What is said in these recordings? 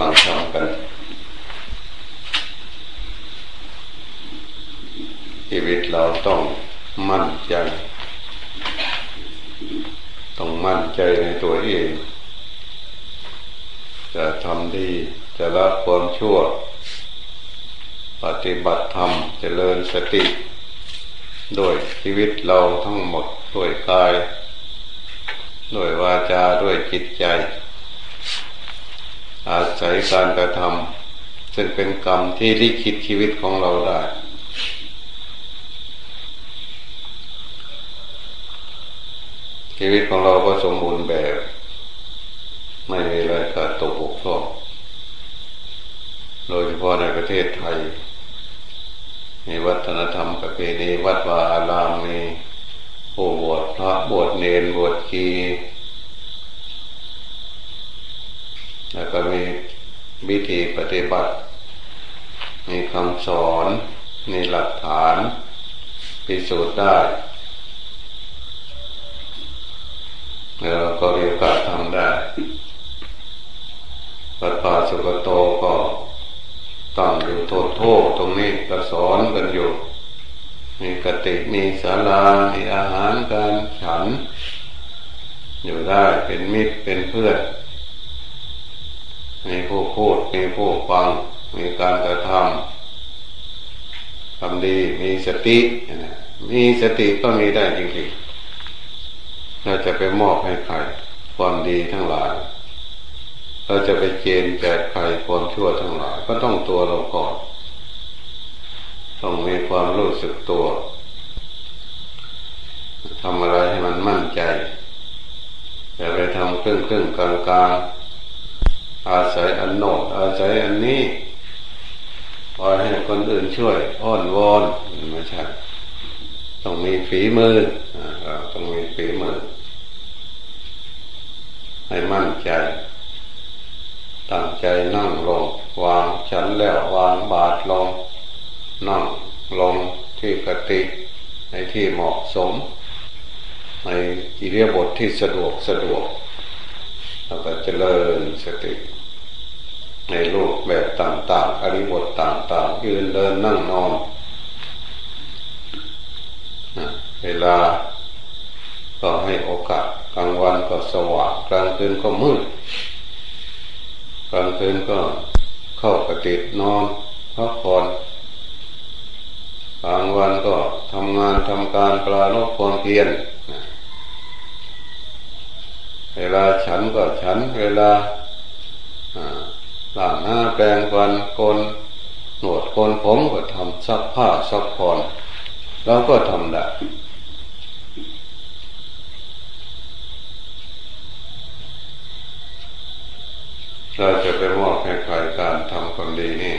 ฟังธรรมกันชีวิตเราต้องมั่นใจ ต้องมั่นใจในตัวเอง จะทำดีจะละความชั่ว ปฏิบัติธรรมจเจริญสติโดยชีวิตเราทั้งหมดด้วยกาย ด้วยวาจาด้วยจิตใจ อาศัยการกระทำซึ่งเป็นกรรมที่ลิขิตชีวิตของเราได้ ชีวิตของเราก็สมบูรณ์แบบ ไม่มีอะไรขาดตกบกพร่องโดยเฉพาะในประเทศไทย มีวัฒนธรรมประเพณีวัดวาอารามมีผู้บวชพระบวชเนรบวชกี แล้วก็มีวิธีปฏิบัติ มีคำสอน มีหลักฐานพิสูจน์ได้แล้วก็มีโอกาสทำได้ปัดป่าสุกโตก็ตั้งอยู่โทษโทษตรงนี้ก็สอนกันอยู่ มีกติมีศาลามีอาหารการฉัน อยู่ได้เป็นมิตรเป็นเพื่อน มีผู้ฟัง มีการกระทำทำดีมีสติ มีสติก็มีได้จริงๆเราจะไปมอบให้ใครความดีทั้งหลาย เราจะไปเกณฑ์แจกใครความชั่วทั้งหลาย ก็ต้องตัวเราก่อนต้องมีความรู้สึกตัวทำอะไรให้มันมั่นใจอย่าไปทำครึ่งครึ่งกลางกลาง อาศัยอันโนดอาศัยอันนี้ปล่อยให้คนอื่นช่วย อ้อนวอนไม่ใช่ต้องมีฝีมือต้องมีฝีมือ ให้มั่นใจ ตั้งใจนั่งลง วางฉันแล้ววางบาทลง นั่งลงที่กติในที่เหมาะสม ในอิเรียบทที่สะดวกสะดวกแล้วก็เจริญสติ ในโลกแบบต่างๆอริบทต่างๆยืนเดินนั่งนอนเวลาก็ให้โอกาสกลางวันก็สว่างกลางคืนก็มืดกลางคืนก็เข้ากตินอนพักผ่อนกลางวันก็ทำงานทำการปลาโลกความเพียรเวลาฉันก็ฉัน เวลา ล้างหน้าแปรงฟันคนหนวดคนผมก็ทำซักผ้าซักผ่อนเราก็ทำได้เราจะไปมอบให้ใครการทำความดีนี่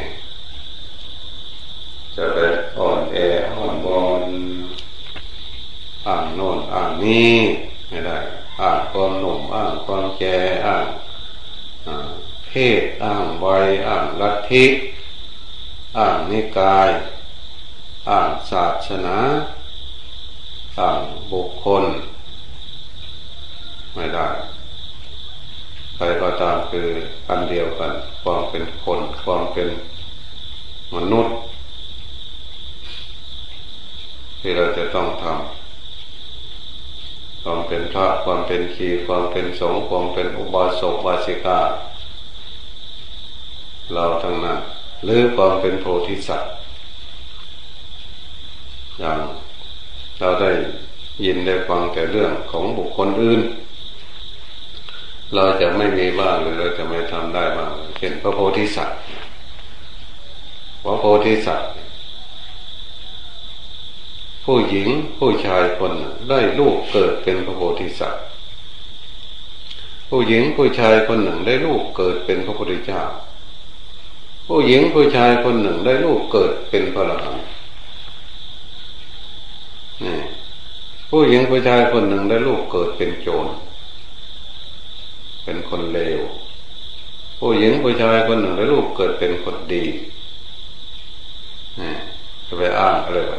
จะไปอ่อนแออ่อนบอนอ่างโน่นอ่างนี้ไม่ได้อ่างความหนุ่มอ่างความแก่อ่าง เพศอ่างวัยอ่างลัทธิอ่างนิกายอ่างศาสนาอ่างบุคคล ไม่ได้ใครก็ตามคืออันเดียวกัน ความเป็นคนความเป็นมนุษย์ ที่เราจะต้องทำความเป็นพระความเป็นขีความเป็นสงฆ์ความเป็นอุบาสกบาสิกา เราทั้งนั้นหรือความเป็นโพธิสัตว์อย่างเราได้ยินได้ฟังแต่เรื่องของบุคคลอื่น เราจะไม่มีบ้างหรือเราจะไม่ทำได้บ้างเช่นพระโพธิสัตว์พระโพธิสัตว์ผู้หญิงผู้ชายคนได้ลูกเกิดเป็นพระโพธิสัตว์ผู้หญิงผู้ชายคนหนึ่งได้ลูกเกิดเป็นพระพุทธเจ้า ผู้หญิงผู้ชายคนหนึ่งได้ลูกเกิดเป็นพระอรหันต์นี่ผู้หญิงผู้ชายคนหนึ่งได้ลูกเกิดเป็นโจร เป็นคนเลว ผู้หญิงผู้ชายคนหนึ่งได้ลูกเกิดเป็นคนดีนี่จะไปอ้างอะไรไป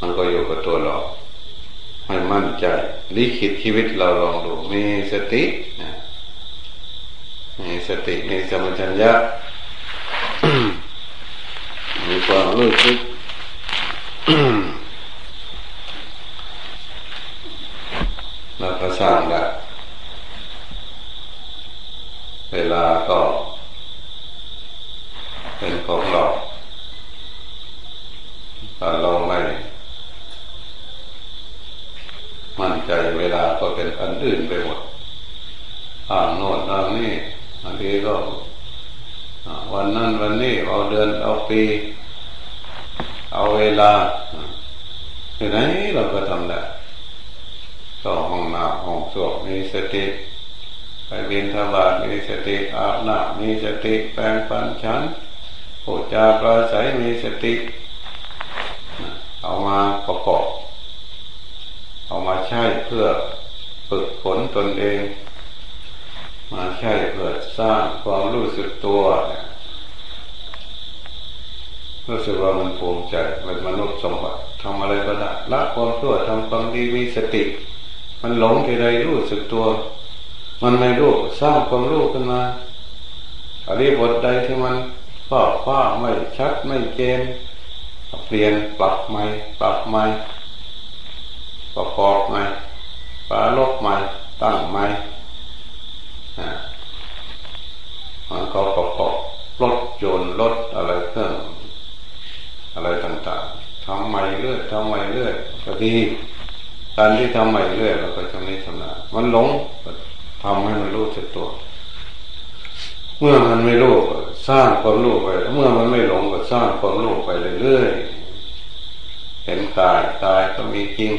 มันก็อยู่กับตัวเราให้มั่นใจลิขิตชีวิตเราลองดูมีสตินะ สติมีสมัชัญญะมีความรู้สึก ก็ได้ละความชั่วทำความดีมีสติ มันหลงที่ใดรู้สึกตัว มันไม่รู้สร้างความรู้ขึ้นมาอะไรบทใดที่มันฝ้าฟ้าไม่ชัดไม่เกณฑ์เปลี่ยนปรับใหม่ปรับใหม่ประกอบใหม่ปลาลบใหม่ตั้งใหม่มันก็ประกอบรถยนต์รถอะไรเครื่องอะไรต่างๆ ทำใหม่เรื่อยทำใหม่เรื่อยก็ดีการที่ทำใหม่เรื่อยเราก็จะไม่ชำนาญมันหลงทำให้มันรู้สึกตัว เมื่อมันไม่รู้สร้างความรู้ไป เมื่อมันไม่หลงก็สร้างความรู้ไปเรื่อยๆเห็นกายกายก็มีจริง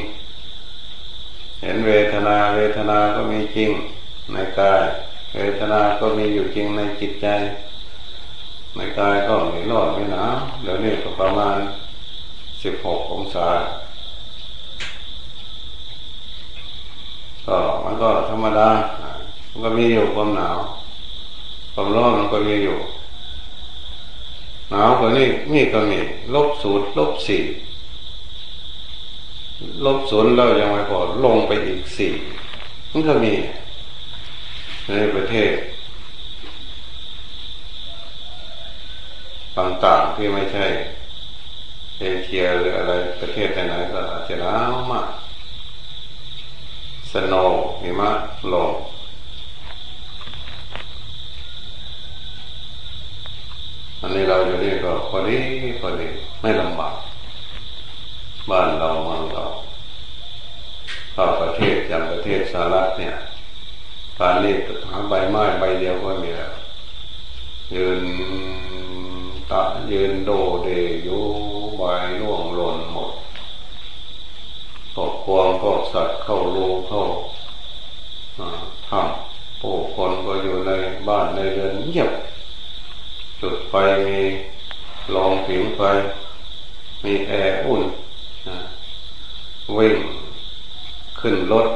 เห็นเวทนาเวทนาก็มีจริง ในกาย เวทนาก็มีอยู่จริงในจิตใจในกายก็ไม่รอนไม่หนาวเดี๋ยวนี้ก็ประมาณ สิบหกองศาก็มันก็ธรรมดา มันก็มีอยู่ความหนาว ความร้อนมันก็มีอยู่ หนาวกว่านี้มีก็มีลบศูนย์ลบสี่ลบศูนย์เรายังไม่พอลงไปอีกสี่มันก็มีในประเทศต่างๆที่ไม่ใช่ เอเชียหรืออะไรประเทศไหนๆก็อาจจะหนาวมากสโนหิมะลงอันนี้เราอยู่นี่ก็พอดีพอดีไม่ลำบากบ้านเราเมืองเราถ้าประเทศอย่างประเทศสหรัฐเนี่ยการนี้หาใบไม้ใบเดียวก็มีแล้วยืนตะยืนโดเดอยู่ใบล่วงหล่นหมดตกควงก็ สัตว์เข้าโรูเข้าทำผู้คนก็อยู่ในบ้านในเรือนเงียบ จุดไฟมีลองผิงไฟ มีแอร์อุ่นวิ่งขึ้นรถ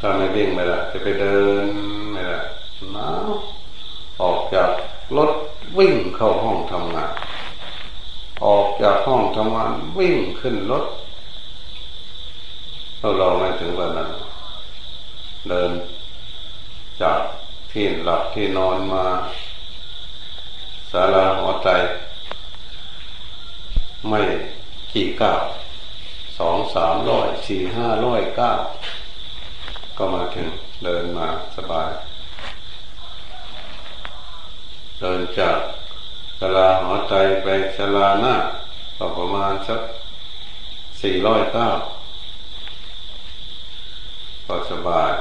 ถ้าไม่วิ่งไม่ได้จะไปเดินไม่ได้หนาวออกจากรถวิ่งเข้าห้องทำงาน ออกจากห้องทำงานวิ่งขึ้นรถ เราเราไม่ถึงวันนั้น เดินจากที่หลับที่นอนมาศาลาหัวใจ ไม่กี่ก้าวสองสามร้อยสี่ห้าร้อยก้าวก็มาถึงเดินมาสบาย เดินจากสลาหัวใจไปสลาหน้าก็ประมาณสักสี่ร้อยเก้า ก็สบาย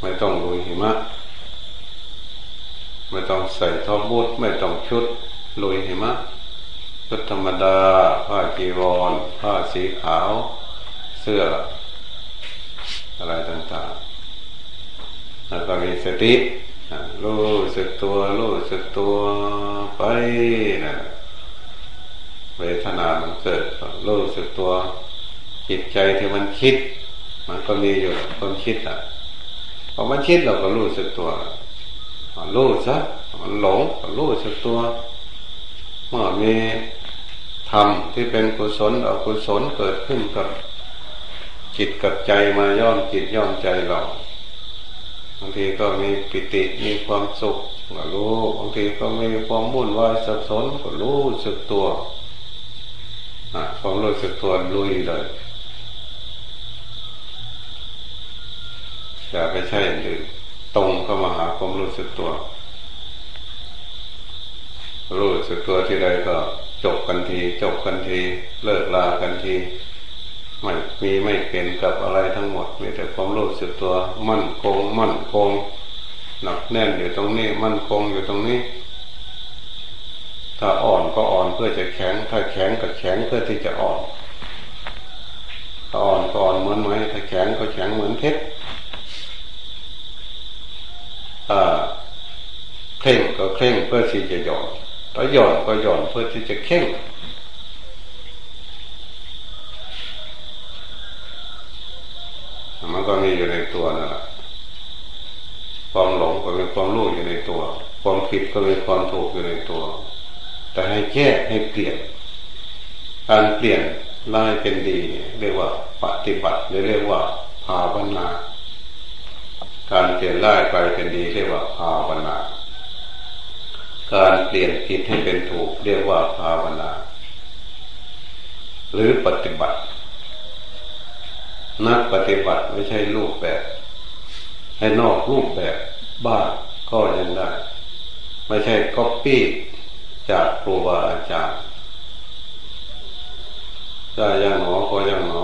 ไม่ต้องลุยหิมะ ไม่ต้องใส่ทอบูทไม่ต้องชุดลุยหิมะชุดธรรมดา ผ้าจีวร ผ้าสีขาว เสื้อ อะไรต่างๆ แล้วก็มีสติรู้สึกตัวรู้สึกตัวไปนะเวทนามันเกิดรู้สึกตัว จิตใจที่มันคิด มันก็มีอยู่คนคิดอะพอมันคิดเราก็รู้สึกตัวรู้ซะมันหลงก็รู้สึกตัวเมื่อมีธรรมที่เป็นกุศลอกุศลเกิดขึ้นกับจิตกับใจมาย่อมจิตย่อมใจเราบางทีก็มีปิติมีความสุขก็รู้บางทีก็มีความวุ่นวายสับสนก็รู้สึกตัวความรู้สึกตัวลุยเลย อย่าไปใช่หรือตรงเข้ามาหาความรู้สึกตัว รู้สึกตัวที่ใดก็จบกันที จบกันที เลิกลากันทีไม่มีไม่เป็นกับอะไรทั้งหมดมีแต่ความรู้สึกตัว มั่นคง มั่นคงหนักแน่นอยู่ตรงนี้ มั่นคงอยู่ตรงนี้ ถ้าอ่อนก็อ่อนเพื่อจะแข็ง ถ้าแข็งก็แข็งเพื่อที่จะอ่อนถ้าอ่อนก็อ่อนเหมือนไม้ถ้าแข็งก็แข็งเหมือนเพชร เคร่งก็เคร่งเพื่อที่จะหย่อนถ้าหย่อนก็หย่อนเพื่อที่จะเข่งมันก็มีอยู่ในตัวนั่นแหละความหลงก็มีความรู้อยู่ในตัว ความผิดก็มีความถูกอยู่ในตัว แต่ให้แก้ให้เปลี่ยน การเปลี่ยนลายเป็นดีเรียกว่าปฏิบัติหรือเรียกว่าภาวนา การเปลี่ยนร้ายไปเป็นดีเรียกว่าภาวนา การเปลี่ยนผิดให้เป็นถูกเรียกว่าภาวนา หรือปฏิบัติ นักปฏิบัติไม่ใช่รูปแบบ ให้นอกรูปแบบบ้าก็ยังได้ ไม่ใช่ก๊อปปี้จากครูบาอาจารย์จะยังหนอก็ยังหนอ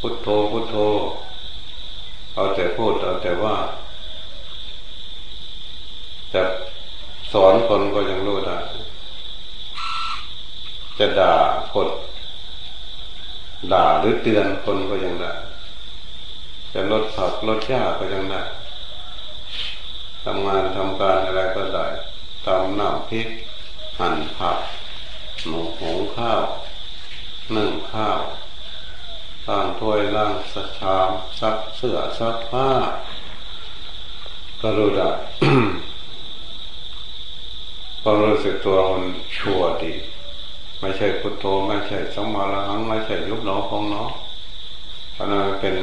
พุทโธพุทโธ เอาแต่พูดเอาแต่ว่าจะสอนคนก็ยังรู้ได้จะด่าคนด่าหรือเตือนคนก็ยังได้จะลดผักลดหญ้าก็ยังได้ทำงานทำการอะไรก็ได้ตำน้ำพริกหั่นผักหนูหุงข้าวนึ่งข้าว ล้างถ้วยล้างสชามซักเสื้อซักผ้าก็รู้ได้ความรู้สึกตัวมันชั่วดี ไม่ใช่พุทโธไม่ใช่สมาลังไม่ใช่ยุบหนอของหนอเพราะนั้นเป็น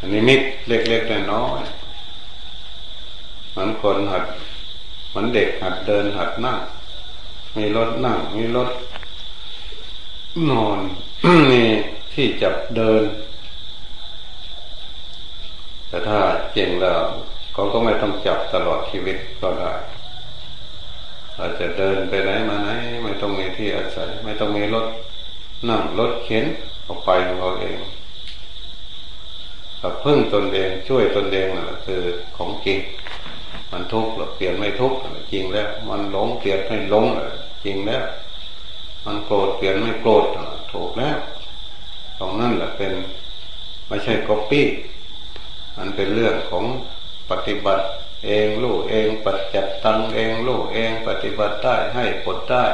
อนิมิตเล็กๆน้อยๆมันคนหัดมันเด็กหัดเดินหัดนั่ง มีรถนั่ง มีรถนอนมี ที่จับเดิน แต่ถ้าเก่งแล้วเขาก็ไม่ต้องจับตลอดชีวิตก็ได้อาจจะเดินไปไหนมาไหน ไม่ต้องมีที่อาศัย ไม่ต้องมีรถนั่งรถเข็นออกไปของเขาเองพึ่งตนเองช่วยตนเองนะคือของจริง มันทุกข์หรอเปลี่ยนไม่ทุกข์จริงแล้ว มันหลงเปลี่ยนให้หลงจริงแล้ว มันโกรธเปลี่ยนไม่โกรธถูกแล้ว ตรงนั้นแหละเป็นไม่ใช่ก๊อปปี้มันเป็นเรื่องของปฏิบัติเองรู้เองปัจจัดตังเองรู้เองปฏิบัติได้ให้ผลได้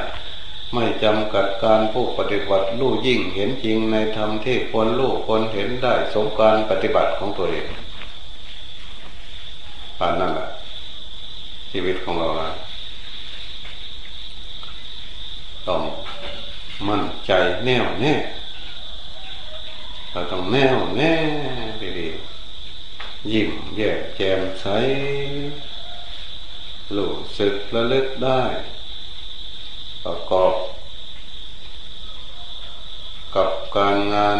ไม่จำกัดการผู้ปฏิบัติรู้ยิ่งเห็นจริงในธรรมที่ควรรู้ควรเห็นได้สมการปฏิบัติของตัวเองผ่านนั่นแหละชีวิตของเราต้องมั่นใจแน่วแน่ เราต้องแน่วแน่ดีๆยิ้มแย้มแจ่มใสรู้สึกระลึกได้ ประกอบ กับการงาน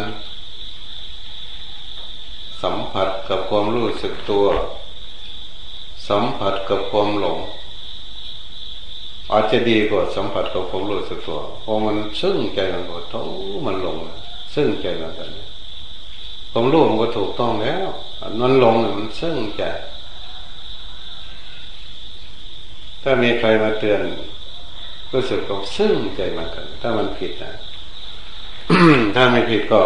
สัมผัสกับความรู้สึกตัว สัมผัสกับความหลงอาจจะดีกว่าสัมผัสกับความรู้สึกตัวเพราะมันซึ่งใจมันก็เท่ามันหลงซึ่งใจมันกัน ความรู้มันก็ถูกต้องแล้วมันหลงมันซึ่งใจถ้ามีใครมาเตือนรู้สึกก็ซึ่งใจมันกัน ถ้ามันผิดนะถ้าไม่ผิดก็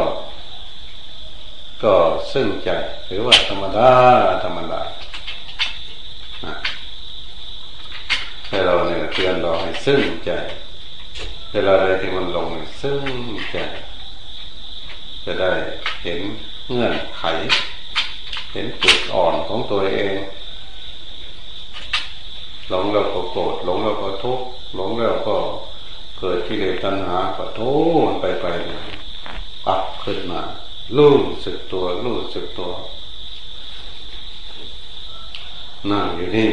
ก็ซึ่งใจหรือว่าธรรมดาธรรมดาให้เราเนี่ยเตือนเราให้ซึ่งใจเวลาอะไรที่มันลงซึ่งใจจะได้เห็น เงื่อนไข เห็นจุดอ่อนของตัวเองหลงเราก็โกรธหลงเราก็ทุกข์หลงแล้วก็เกิดกิเลสตัณหาก็โทษไปไปปักขึ้นมารู้สึกตัวรู้สึกตัวนั่งอยู่นี่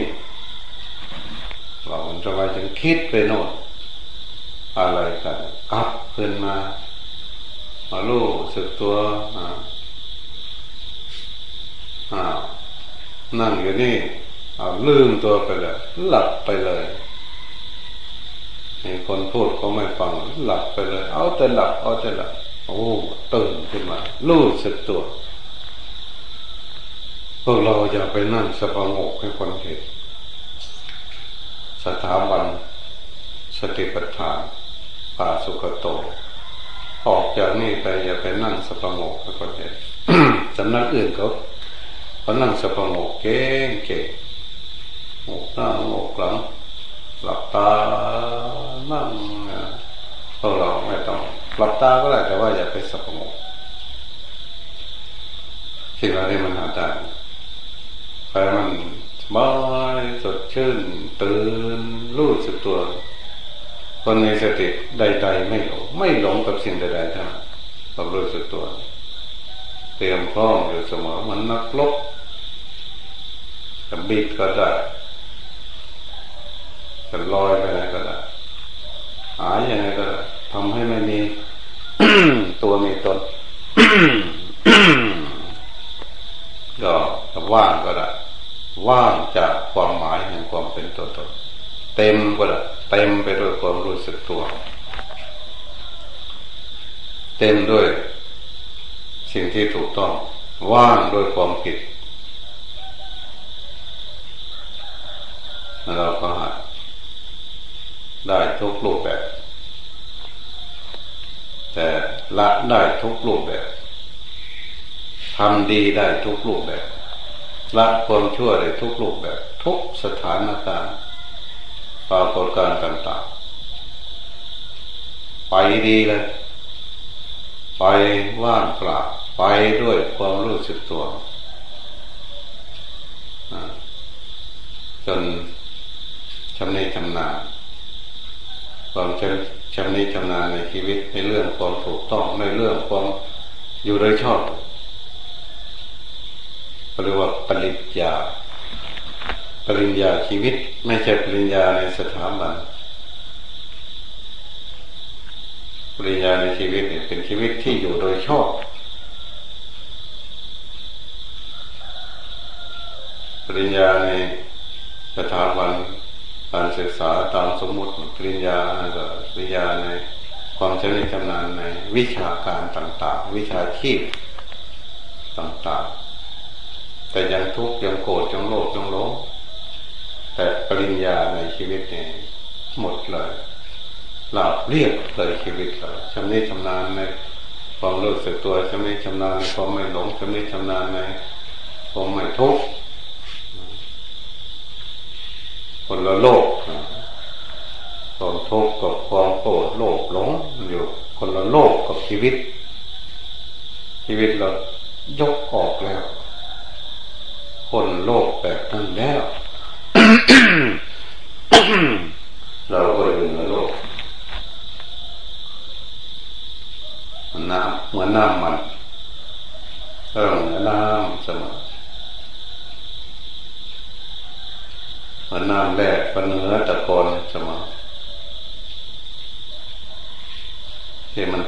เราทำไมจึงคิดไปโน่นอะไรกันกลับขึ้นมา มาลู่สึกตัวอ่า นั่งอยู่นี่เอาลืมตัวไปเลยหลับไปเลยมีคนพูดก็ไม่ฟังหลับไปเลย เอาแต่หลับเอาแต่หลับโอ้ตื่นขึ้นมารู้สึกตัวพวกเราอย่าไปนั่งสปงกให้คนเห็นสถาบันสติปัฏฐานป่าสุขโต ออกจากนี่ไปอย่าไปนั่งสปงกให้คนเห็นสำนักอื่นเขา เขานั่งสปงกเก่งเก่งหกหน้าหกหลังหลับตานั่งพวกเราไม่ต้องหลับตาก็ได้แต่ว่าอย่าไปสปงกคิดว่านี่มันหาได้ไปมันสบายสดชื่นตื่นรู้สึกตัวคนมีสติใด ๆ ไม่หลงไม่หลงกับสิ่งใดๆทั้งนั้นรู้สึกตัว เตรียมพร้อมอยู่เสมอมันนักลบจะบิดก็ได้จะลอยไปไหนก็ได้หายยังไงก็ได้ทำให้ไม่มีตัวมีตนก็ว่างก็ได้ว่างจากความหมายแห่งความเป็นตัวตนเต็มก็ได้เต็มไปด้วยความรู้สึกตัว เต็มด้วย สิ่งที่ถูกต้อง ว่างโดยความผิด เราก็หาได้ทุกรูปแบบ แต่ละได้ทุกรูปแบบทำดีได้ทุกรูปแบบ ละความชั่วได้ทุกรูปแบบ ทุกสถานการณ์ปรากฏการณ์ต่างๆ ไปดีเลย ไปว่างเปล่า ไปด้วยความรู้สึกตัวจนชำนิชำนาญความชำชำนิชำนาญในชีวิตในเรื่องความถูกต้องในเรื่องความอยู่โดยชอบเรียกว่าปริญญา ปริญญาชีวิตไม่ใช่ปริญญาในสถาบันปริญญาในชีวิตเนี่ยเป็นชีวิตที่อยู่โดยชอบ ริญญาในสถาบันการศึกษาตามสมมติปริญญาก็ปริญญาในความเฉลียวชำนาญในวิชาการต่าง ๆ วิชาชีพต่างๆ แต่ยังทุกข์ยังโกรธยังโลภยังหลงแต่ปริญญาในชีวิตเนี่ยหมดเลยหลับเรียบเลยชีวิตเราชำนิชำนาญในความรู้สึกตัวชำนิชำนาญในความไม่หลงชำนิชำนาญในความไม่ทุกข์ คนละโลกความทุกข์กับความโกรธโลภหลงอยู่คนละโลกกับชีวิต ชีวิตเรายกออกแล้ว คนโลกแบบนั้นแล้วเราก็อยู่ในโลกน้ำเหมือนน้ำมันเออเหมือนน้ำเสมอเห มือนน้ำแร่ปนเนื้อตะกอนเสมอที่มัน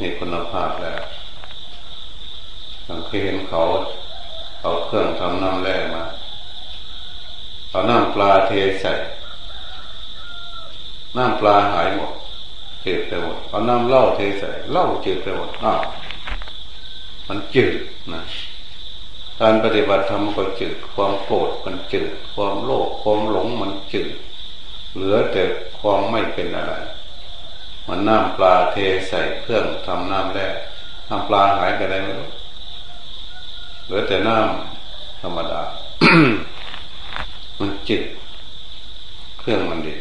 มีคุณภาพแล้วสังเกตเขา เอาเครื่องทำน้ำแร่มา เอาน้ำปลาเทใส่น้ำปลาหายหมดจืดไปหมดเอาน้ำเหล้าเทใส่เหล้าจืดไปหมดอ้าวมันจืดนะ การปฏิบัติธรรมก็จืด ความโกรธมันจืด ความโลภความหลงมันจืด เหลือแต่ความไม่เป็นอะไร มันน้ำปลาเทใส่เครื่องทำน้ำแร่น้ำปลาหายไปไหนไม่รู้เหลือแต่น้ำธรรมดา มันจิตเครื่องมันดี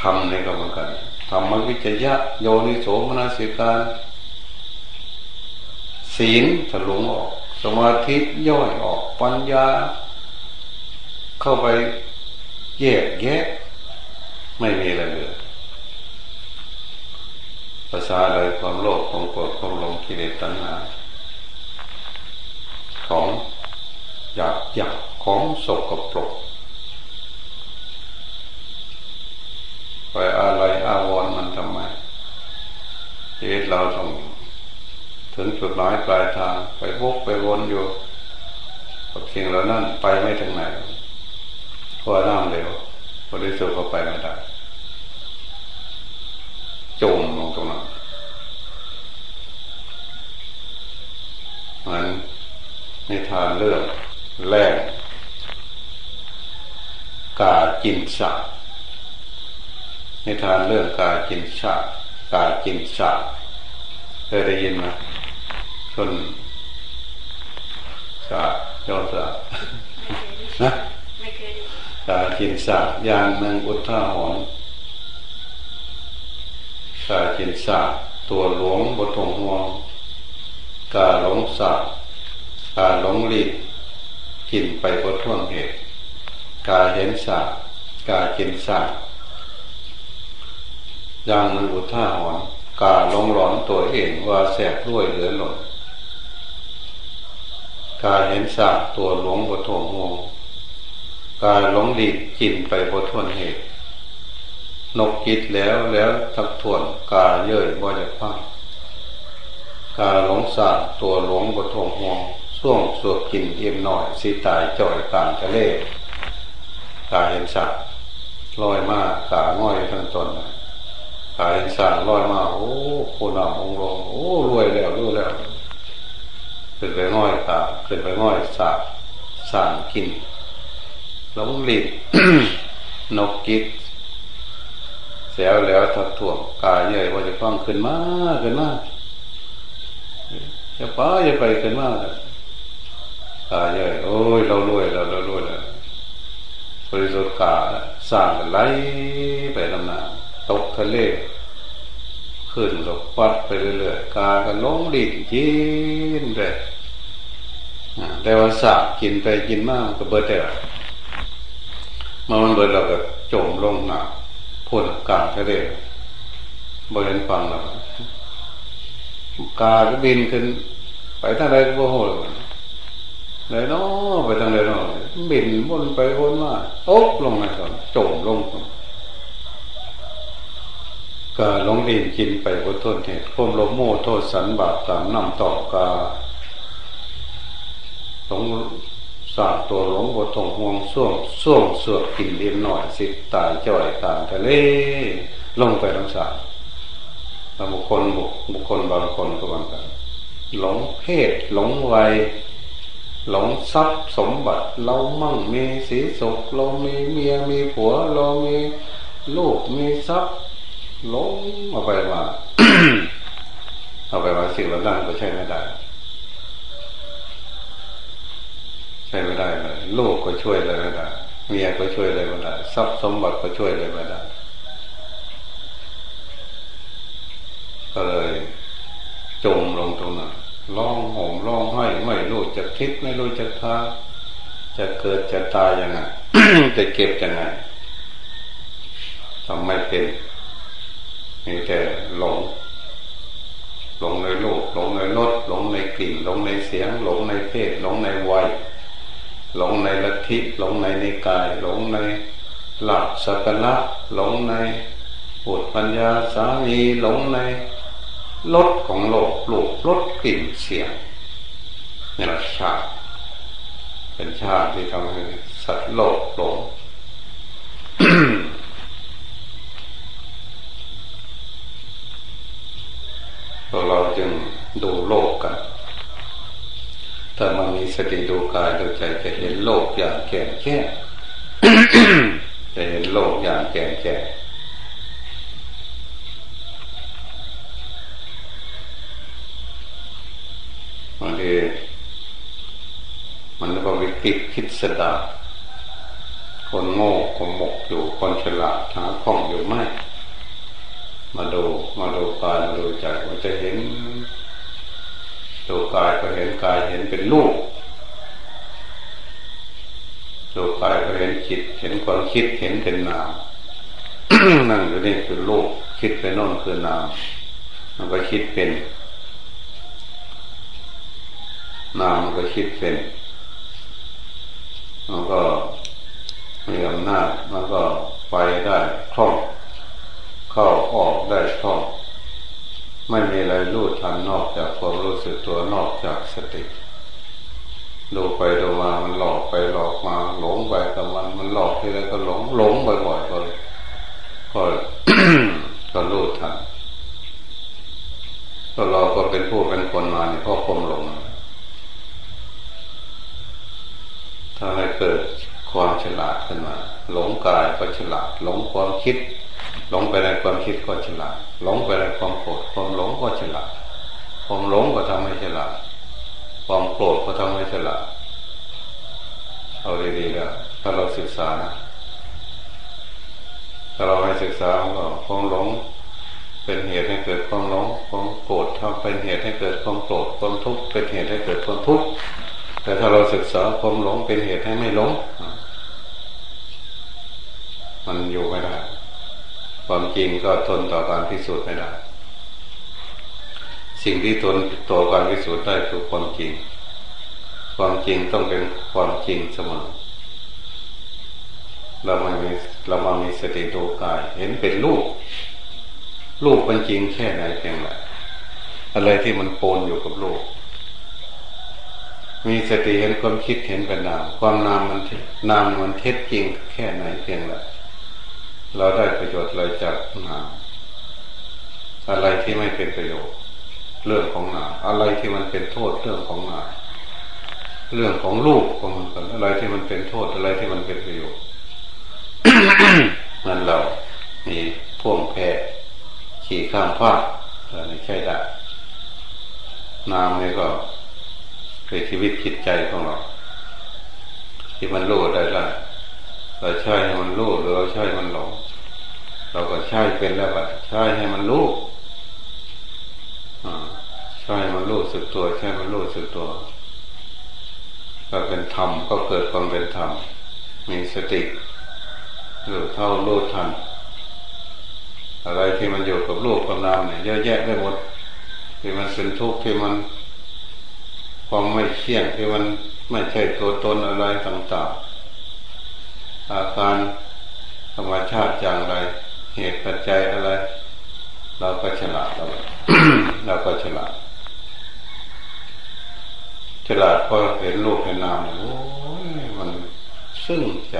ทำในกรรมการทำมันวิจยะโยนิโสมนาสิการศีลถลุงออก สมาธิย่อยออกปัญญา เข้าไปแยกแยะ ไม่มีอะไรเหลือภาษาอะไรความโลภความโกรธความหลงกิเลสตัณหา ของอยากอยากของสกปรกไปอะไรอาวรมันทำไมชีวิตเราต้อง ถึงจุดน้อยปลายทางไปวกไปวนอยู่กับสิ่งเหล่านั้นไปไม่ถึงไหนเพราะน้ำเร็วบริสุทธิ์ก็ไปไม่ได้จมลงตรงนั้นมันในทานเรื่องแรกกาจินสักในทานเรื่องกาจินสักกาจินสักเคยได้ยินไหม คนสะยอดสะนะกาจินสักอย่างหนึ่งอุทาหรณ์กาจินสักตัวหลวงบทงห่วงกาหลงสักกาหลงลีดกินไปบทท่วงเหตุกาเห็นสักกากินสักอย่างหนึ่งอุท่าหอนกาลงหลอนตัวเองว่าแสบด้วยเหลือหล่น กาเห็นสักตัวหลงบทวงงงกาหลงดีดกินไปบททวนเหตุ นกกิดแล้วแล้วทักทวนกาเย่ยบ่จะพังกาหลงสาตัวหลงบทวงงงส่วงสวบกินเอี่ยมหน่อยสิตายจ่อยกลางทะเลกาเห็นสัตว์ลอยมากกาง่อยทั้งตนกาเห็นสัตว์ลอยมาโอ้โคนำองลงโอ้รวยแล้วรวยแล้ว ขึ้นไปง่อยกาขึ้นไปง่อยสัตว์สั่งกินหลงหลีดนกกิดเสียวแล้วถักถ่วงกายเย่ยว่าจะฟังขึ้นมากขึ้นมากจะป้าจะไปขึ้นมากตาเย่ยโอ้ยเรารวยเราเรารวยแล้วบริสุทธิ์กาสร้างกันไหลไปลำนาตกทะเล ขึ้นหลบปัดไปเรื่อยๆกากันลงดิ่งกินเลยแต่ว่าสากินไปกินมากก็เบิดได้มามันเบิดเราก็จมลงหนาพ่นกลางทะเลบริเวณฟังเรากาก็บินขึ้น ไปทางใดก็โมโหเลยเลยเนาะไปทางไหนเนาะบินวนไปวนมาโอ๊บลงมาก่อนจมลง ก็ลงดินกินไปบนต้นเหตุพ้มลมโม่โทษสันบาปตามนำต่อกาหลงสาตัวหลงบทงห่วงส่วงส่วงสวดกินเลียนหน่อยสิตายจ่อยตามทะเล ลงไปทั้งสามบุคคลบุคคลบางคนก็บางกันหลงเพศหลงวัยหลงทรัพย์สมบัติเรามั่งมีสีสุขเรามีเมียมีผัวเรามีลูกมีทรัพย์ หลงเอาไปมาเอาไปมาสิ่งเหล่านั้นก็ใช่ไม่ได้ ใช่ไม่ได้เลยลูกก็ช่วยเลยไม่ได้เมียก็ช่วยเลยไม่ได้ทรัพย์สมบัติก็ช่วยเลยไม่ได้ก็เลยจมลงตรงนั้นร้องห่มร้องไห้ไม่รู้จะคิดไม่รู้จะทาจะเกิดจะตายยังไงจะเก็บยังไงทำไม่เป็น มีแต่หลง หลงในโลกหลงในรสหลงในกลิ่นหลงในเสียง หลงในเพศหลงในวัยหลงในลัทธิหลงในในกาย หลงในหลักสักละหลงในปุถปัญญาสามีหลงในลดของโลกโลกลดกลิ่นเสียงนี่แหละชาติเป็นชาติที่ทำให้สัตว์โลกหลงเราจึงดูโลกกัน ถ้ามันมี สติดูกายดูใจจะเห็นโลกอย่างแก่แค่จะเห็นโลกอย่างแก่แก่บางทีมันก็วิกฤตคิดสดาคนโง่คนหมกอยู่คนฉลาดหาข้องอยู่ไม่ มาดูมาดูกายมาดูใจมันจะเห็นดูกายก็เห็นกายเห็นเป็นลูก ดูกายก็เห็นจิต เห็นความคิดเห็นเป็นนามนั่งอยู่นี่คือลูกคิดไปโน่นคือนามมันก็คิดเป็น นามก็คิดเป็นมันก็มีอำนาจมันก็ไปได้คล่อง เข้าออกได้คล่อง ไม่มีอะไรรู้ทันนอกจากความรู้สึกตัวนอกจากสติ ดูไปดูมา มันหลอกไปหลอกมา หลงไปกับมัน มันหลอกทีไรก็หลง หลงบ่อยๆก็ก็ก็รู้ทันก็เราก็เป็นผู้เป็นคนมาเนี่ยเพราะคมหลง ถ้าให้เกิดความฉลาดขึ้นมา หลงกายก็ฉลาด หลงความคิด หลงไปในความคิดก็ฉลาด หลงไปในความโกรธความหลงก็ฉลาด ความหลงก็ทำให้ฉลาด ความโกรธก็ทำให้ฉลาดเอาดีๆแล้วถ้าเราศึกษานะถ้าเราไม่ศึกษาก็ความหลง เป็นเหตุให้เกิดความหลงความโกรธทำเป็นเหตุให้เกิดความโกรธความทุกข์เป็นเหตุให้เกิดความทุกข์แต่ถ้าเราศึกษาความหลงเป็นเหตุให้ไม่หลง มันอยู่ไม่ได้ความจริงก็ทนต่อการพิสูจน์ไม่ได้ สิ่งที่ทนต่อการพิสูจน์ได้คือความจริง ความจริงต้องเป็นความจริงเสมอเราไม่มีเรามามีสติดูกาย เห็นเป็นรูปรูปมันจริงแค่ไหนเพียงไรอะไรที่มันโปนอยู่กับรูปมีสติเห็นความคิดเห็นเป็นนาม ความนามมันนามมันเท็จจริงแค่ไหนเพียงไรเราได้ประโยชน์อะไรจากนามอะไรที่ไม่เป็นประโยชน์ เรื่องของนามอะไรที่มันเป็นโทษเรื่องของนามเรื่องของลูกของมันกันอะไรที่มันเป็นโทษอะไรที่มันเป็นประโยชน์นั่นเรา มีพ่วงแพรขี่ข้ามฟากอันใช่ได้นามนี่ก็เป็นชีวิตจิตใจของเรา ที่มันรู้ได้ได้เราใช่ให้มันรู้หรือเราใช่มันหลงเราก็ใช่เป็นแล้วก็ใช่ให้มันรู้ ใช่มันรู้สึกตัว ใช่มันรู้สึกตัว ก็เป็นธรรมก็เกิดความเป็นธรรม มีสติหรือเท่ารู้ทัน อะไรที่มันอยู่กับรูปกับนามเนี่ยเยอะแยะไปหมด ที่มันเป็นทุกข์ที่มันความไม่เที่ยงที่มันไม่ใช่ตัวตนอะไรต่างๆ อาการธรรมชาติอย่างไร เหตุปัจจัยอะไร เราก็ฉลาดเราเราก็ฉลาด ฉลาดพอเห็นรูปเห็นนามโอ้ยมันซึ่งใจ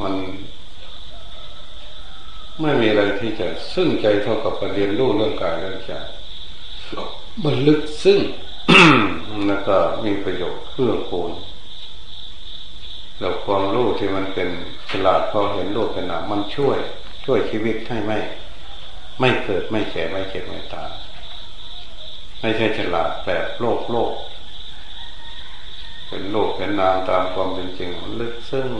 มันไม่มีอะไรที่จะซึ่งใจเท่ากับประเด็นรู้เรื่องกายเรื่องใจมันลึกซึ่งแล้วก็มีประโยชน์เพื่อคูณแล้วความรู้ที่มันเป็นฉลาดพอเห็นโลกเป็นนามมันช่วย ช่วยชีวิตให้ไม่ ไม่เกิดไม่แก่ไม่เจ็บไม่ตาย ไม่ใช่ฉลาดแบบโลกโลก เป็นโลกเป็นนามตามความเป็นจริงมันลึกซึ้ง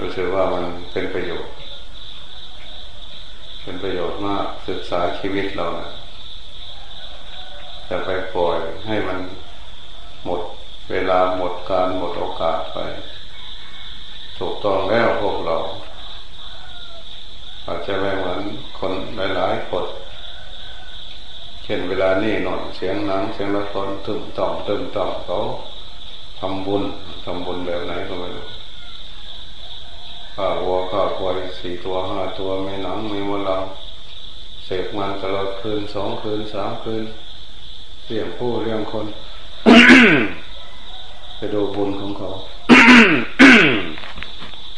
รู้สึกว่ามันเป็นประโยชน์ เป็นประโยชน์มากศึกษาชีวิตเรานะจะไปปล่อยให้มันหมดเวลาหมดการหมดโอกาสไป ถูกต้องแล้วพวกเรา อาจจะไม่เหมือนคนหลายๆคน ช่นเวลานี่หน่อยเสียงนังเสียงละครตึงต่อมตึงต่อมเขาทำบุญทำบุญแบบไหนก็ไม่รู้ข้าวัวข้าควายสี่ตัวห้าตัวไม่หนังไม่มลเสกมันตลอดคืนสองคืนสามคืนเรียงผู้เรียงคนไปดูบุญของเขา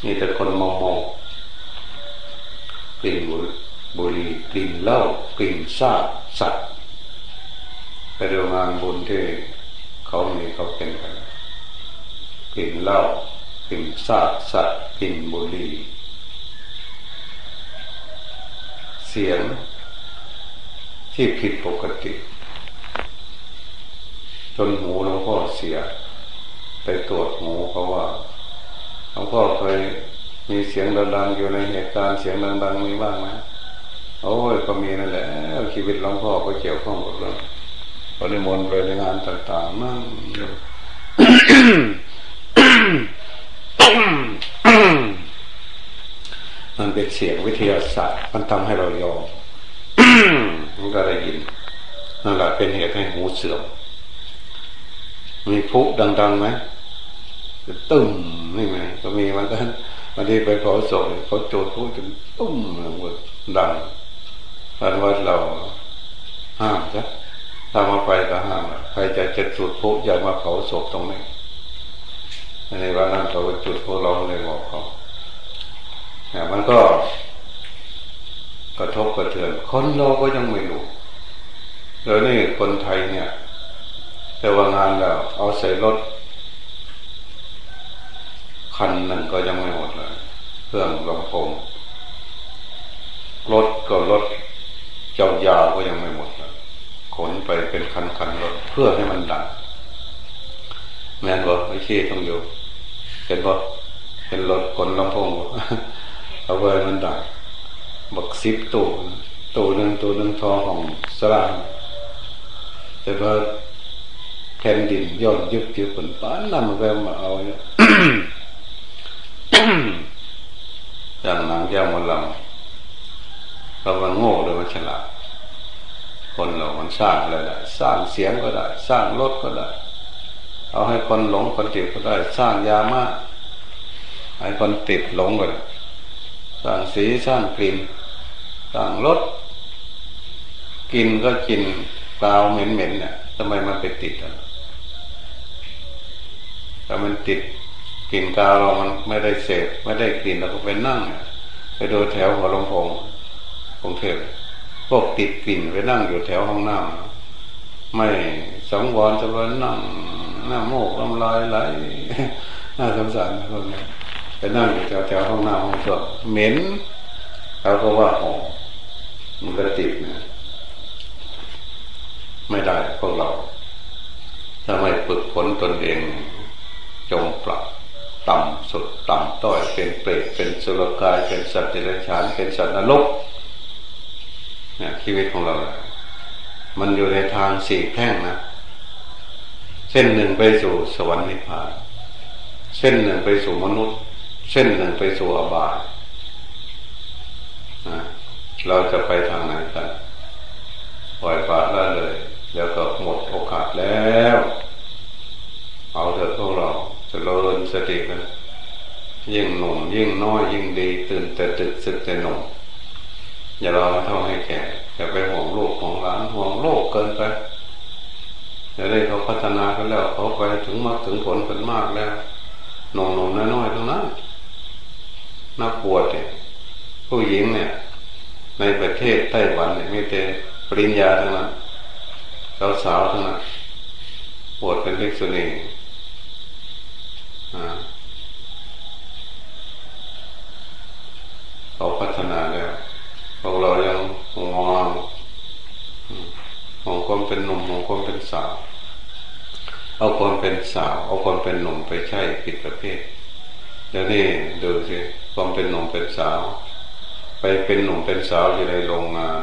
นี่แต่คนมองมองกลิ่นบุหรี่กลิ่นเหล้ากลิ่นซาสัตว์ ดูงานบุญที่เขามีเขาเป็นกันกินเหล้ากินซาสัตว์กินบุหรี่เสียงที่ผิดปกติ จนหูหลวงพ่อเสีย ไปตรวจหูเพราว่าหลวงพ่อเคยมีเสียงดังๆอยู่ในเหตุการณ์เสียงดังๆมีบ้างไหมโอ้ยก็มีนั่นแหละชีวิตหลวงพ่อก็เกี่ยวข้องกับเรื่อง ปริมณไปในงานต่างๆนั่งมันเป็นเสียงวิทยาศาสตร์ มันทำให้เรายอมมันก็ได้ยินนั่นแหละเป็นเหตุให้หูเสื่อมมีพุดังๆไหมตึ้มนี่ไงก็มีมันก็บางทีไปเผาศพเขาโจดพุจนตุ้มหมดดังท่านว่าเราห้ามจ้ะ ถ้ามาไปก็ห้ามใครจะจะจุดพุอย่ามาเผาศพตรงนี้ในวันนั้นเขาจุดพุเราเลยบอกเขาเนี่ยมันก็ กระทบกระเทือน คนเราก็ยังไม่รู้แล้วนี่คนไทยเนี่ย แต่ว่างานแล้วเอาใส่รถคันหนึ่งก็ยังไม่หมดเลยเครื่องลำโพงรถก็รถเจ้ายาวก็ยังไม่ ไปเป็นคันคันรถเพื่อให้มันดังแม่นบอกไม่ชี้ต้องอยู่เห็นบอกเห็นรถขนลำโพงเอาไว้มันดังบักซิปตู้ตู้หนึ่งตู้หนึ่งทองของสลามแต่ว่าแผ่นดินย้อนยึกยึกผลป้านนำไปมาเอาเนี่ยอย่างนางแก้วมันลำเรามันโง่หรือมันฉลาด คนเรามันสร้างอะไรได้สร้างเสียงก็ได้ สร้างรถก็ได้ เอาให้คนหลงคนติดก็ได้ สร้างยามาให้คนติดหลงก็ได้สร้างสีสร้างกลิ่นสร้างรถกินก็กินกาวเหม็นๆเนี่ยทำไมมันไปติดอะถ้ามันติดกลิ่นกาวเรามันไม่ได้เสพไม่ได้กลิ่นเราก็ไปนั่ง ไปดูแถวหัวลงพงกรุงเทพ วกติดกลิ่นไปนั่งอยู่แถวห้องน้ำไม่สองวันจะไปนั่งหน้าโมกน้ำลายไหลน่าสงสารคนนี้ไปนั่งอยู่แถวแถวห้องน้ำห้องส้วมเหม็นเขาก็ว่าหอมมันก็ติดนะไม่ได้พวกเราถ้าไม่ฝึกฝนตนเอง จงปรับต่ำสุดต่ำต้อยเป็นเปรตเป็นสุรกายเป็นสัตว์เดรัจฉานเป็นสัตว์นรก ชีวิตของเรา มันอยู่ในทางสี่แท่งนะ เส้นหนึ่งไปสู่สวรรค์นิพพาน เส้นหนึ่งไปสู่มนุษย์ เส้นหนึ่งไปสู่อบายเราจะไปทางไหนกันปล่อยปละละเลย แล้วก็หมดโอกาสแล้ว เอาเถอะพวกเราจะเริญสติกันยิ่งหนุ่มยิ่งน้อยยิ่งดี ตื่นแต่ตึกสึกแต่หนุ่มอย่ารอเท่าให้แก่ อย่าไปห่วงลูกห่วงหลานห่วงโลกเกินไปจะได้เขาพัฒนากันแล้วเขาไปถึงมากถึงผลกันมากแล้วหนุ่มๆน้อยๆทั้งนั้นน่าปวดเนี่ยผู้หญิงเนี่ย ในประเทศไต้หวันเนี่ยมีแต่ปริญญาทั้งนั้นสาวๆทั้งนั้นปวดเป็นเล็กสุนีเขาพัฒนาแล้วพวกเรายังมองมอง ความเป็นหนุ่มมองความเป็นสาว เอาความเป็นสาว เอาความเป็นหนุ่มไปใช้ผิดประเภทเดี๋ยวนี้ดูสิความเป็นหนุ่มเป็นสาว ไปเป็นหนุ่มเป็นสาวอยู่ในโรงงาน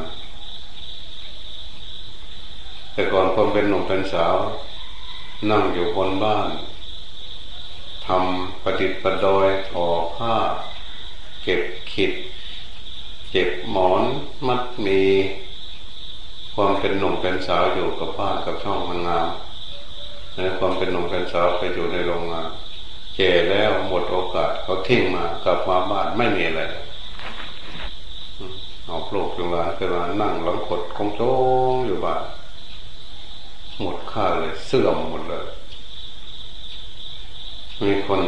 แต่ก่อนความเป็นหนุ่มเป็นสาว นั่งอยู่บนบ้านทำประดิษฐ์ประดอยทอผ้า เก็บขิดเจ็บหมอนมัดมี ความเป็นหนุ่มเป็นสาวอยู่กับบ้านกับช่องทำงานในความเป็นหนุ่มเป็นสาวไปอยู่ในโรงงานแก่แล้วหมดโอกาสเขาทิ้งมากลับมาบ้านไม่มีอะไรเอาโลกจงลาขึ้นมานั่งหลังขดคงโจงอยู่บ้านหมดค่าเลยเสื่อมหมดเลยมีคน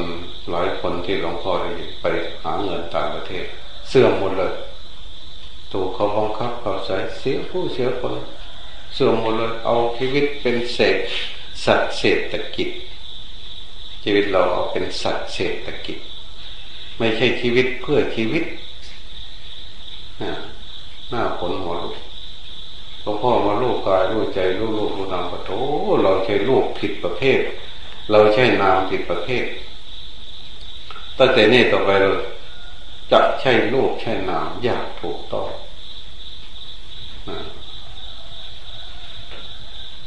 หลายคนที่หลวงพ่อได้ไปหาเงินต่างประเทศ เสื่อมหมดเลย ถูกเขาบังคับเขาใส่เสียผู้เสียคนเสื่อมหมดเลยเอาชีวิตเป็นเศษสัตว์เศรษฐกิจ ชีวิตเราเอาเป็นสัตว์เศรษฐกิจ ไม่ใช่ชีวิตเพื่อชีวิตหน้าผลหัวลูกหลวงพ่อมาลูกกายลูกใจลูกลูกลูกนามปะโถเราใช้ลูกผิดประเภท เราใช้นามผิดประเภทตั้งแต่นี้ต่อไปเราจะใช่ลูกใช่นามอย่างถูกต้อง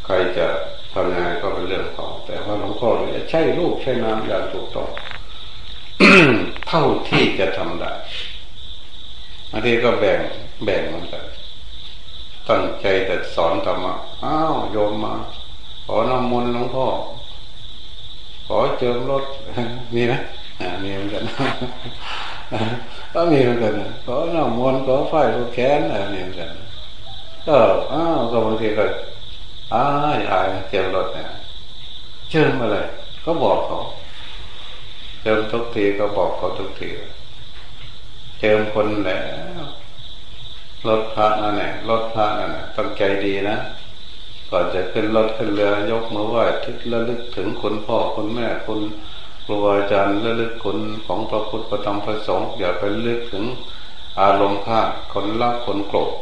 ใครจะทำงานก็เป็นเรื่องของแต่ว่าหลวงพ่อเนี่ยใช่ลูกใช่นามอย่างถูกต้องเท่าที่จะทำได้อันนี้ก็แบ่งแบ่งมันกันตั้งใจแต่สอนธรรมะอ้าวโยมมา ขอน้ำมนต์หลวงพ่อ ขอเจิมรถมีไหมมีเหมือนกันก็มีเหมือนกันขอหน้ามนขอไฟขอแขนอะไรมีเหมือนกัน ก็อ้าวก็บางทีก็อ้ายอายเจิมรถเนี่ยเจิมอะไรก็บอกเขาเจิมทุกทีก็บอกเขาทุกทีเจิมคนแล้วรถพระนั่นแหละรถพระนั่นแหละต้องใจดีนะก่อนจะขึ้นรถขึ้นเรือยกมือไหว้ทึกระลึกถึงคุณพ่อคุณแม่คุณครูอาจารย์ระลึกคุณของพระพุทธพระธรรมพระสงฆ์อย่าไปลึกถึงอารมณ์ข้าคนรักคนโกรธ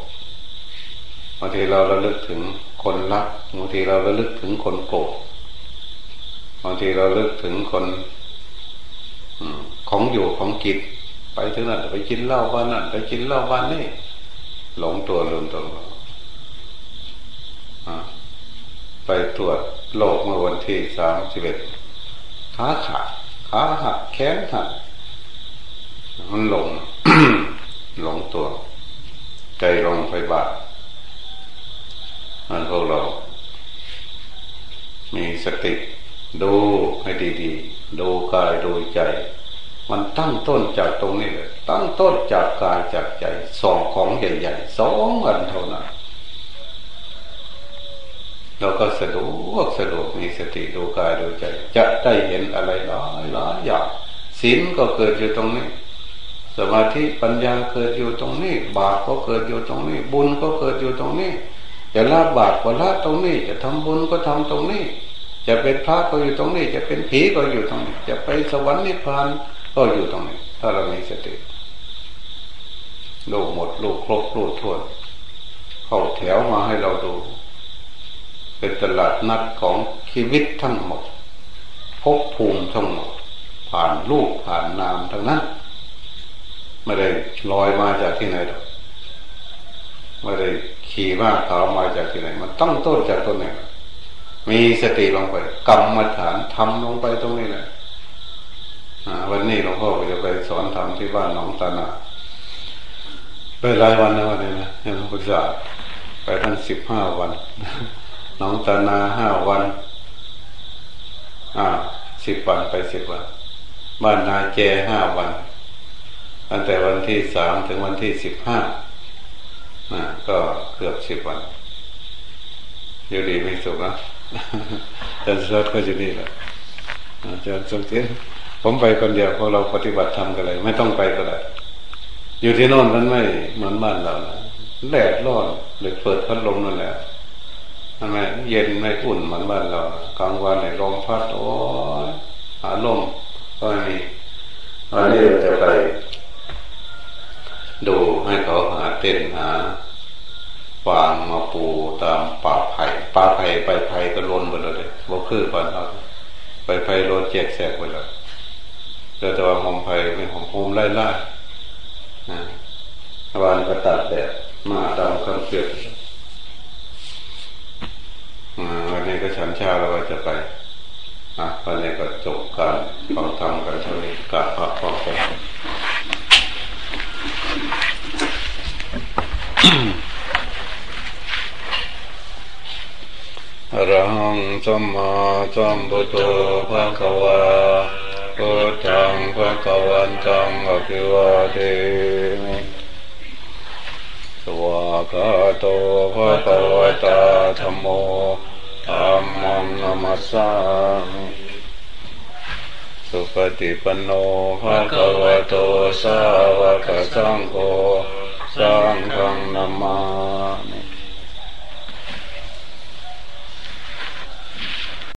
างทีเราระลึกถึงคนรักบางทีเราระลึกถึงคนโกรธบางทีเราลึกถึงคนของอยู่ของกินไปถึงนั้นไปกินเหล้าบ้านนั้นไปกินเหล้าบ้านนี่หลงตัวลืมตัวไปตรวจโรคเมื่อวันที่สามสิบเอ็ดขาขาดขาหักแขนหักมันหลงหลงตัว ใจลงไปบาด มันพวกเรา มีสติดูให้ดีๆ ดูกายดูใจ มันตั้งต้นจากตรงนี้เลย ตั้งต้นจากกายจากใจสองของใหญ่ๆสองอันเท่านั้นเราก็สะดวกสะดวกมีสติดูกายดูใจ จะได้เห็นอะไรหลายหลายอย่างศีลก็เกิดอยู่ตรงนี้ สมาธิปัญญาเกิดอยู่ตรงนี้ บาปก็เกิดอยู่ตรงนี้ บุญก็เกิดอยู่ตรงนี้ จะละบาปก็ละตรงนี้ จะทำบุญก็ทำตรงนี้ จะเป็นพระก็อยู่ตรงนี้ จะเป็นผีก็อยู่ตรงนี้ จะไปสวรรค์นิพพานก็อยู่ตรงนี้ ถ้าเรามีสติลูกหมดลูกครบลูกทวนเข้าแถวมาให้เราดู เป็นตลาดนัดของชีวิตทั้งหมดภพภูมิทั้งหมด ผ่านรูปผ่านนามทั้งนั้น ไม่ได้ลอยมาจากที่ไหนหรอก ไม่ได้ขี่ม้าขาวมาจากที่ไหน มันต้องต้นจากต้นนี้มีสติลงไปกรรมฐานทำลงไปตรงนี้แหละวันนี้หลวงพ่อจะไปสอนทำที่บ้านหนองตานาไปหลายวันนะวันนี้นะยังพุทธาไปทั้งสิบห้าวันหนองตานาห้าวัน อ่าสิบวันไปสิบวันบ้านนาแกห้าวันตั้งแต่วันที่สามถึงวันที่สิบห้า ก็เกือบสิบวัน อยู่ดีไม่สุขนะอาจารย์สุดก็อยู่นี่แหละอาจารย์สมเด็จผมไปคนเดียวพอเราปฏิบัติธรรมกันเลย ไม่ต้องไปก็ได้อยู่ที่โน่นมันไม่เหมือนบ้านเรานะแดดร้อนเลยเปิดพัดลมนั่นแหละทำไมเย็นไม่อุ่นเหมือนบ้านเรากลางวันเนี่ยลมพัดโอ้ยหาลมก็ไม่มีวันนี้เราจะไป ดูให้เขาหาเต้นหา ปูตามป่าไผ่ป่าไผ่ไปไผ่ก็ล้นไปเลยบ่คือก่อนเอาไปไผ่ล้นแจกแสกไปเลยแต่ว่าหอมไผ่เป็นหอมโฮมไล่ล่าวันก็ตัดแดดมาดำคำเสือกวันนี้ก็ฉันชาเราจะไปอะวันนี้ก็จบการฟังธรรมกันเท่านี้กาพระพอไปอ รังสัมมาสัมพุทโธภะคะวาพุทธังภะคะวันตังอภิวาเทมิสวากาโตภะคะวตาธรรมโมธรรมังนมัสสามิสุปฏิปันโนภะคะวะโตสาวกสังโฆสังฆนามา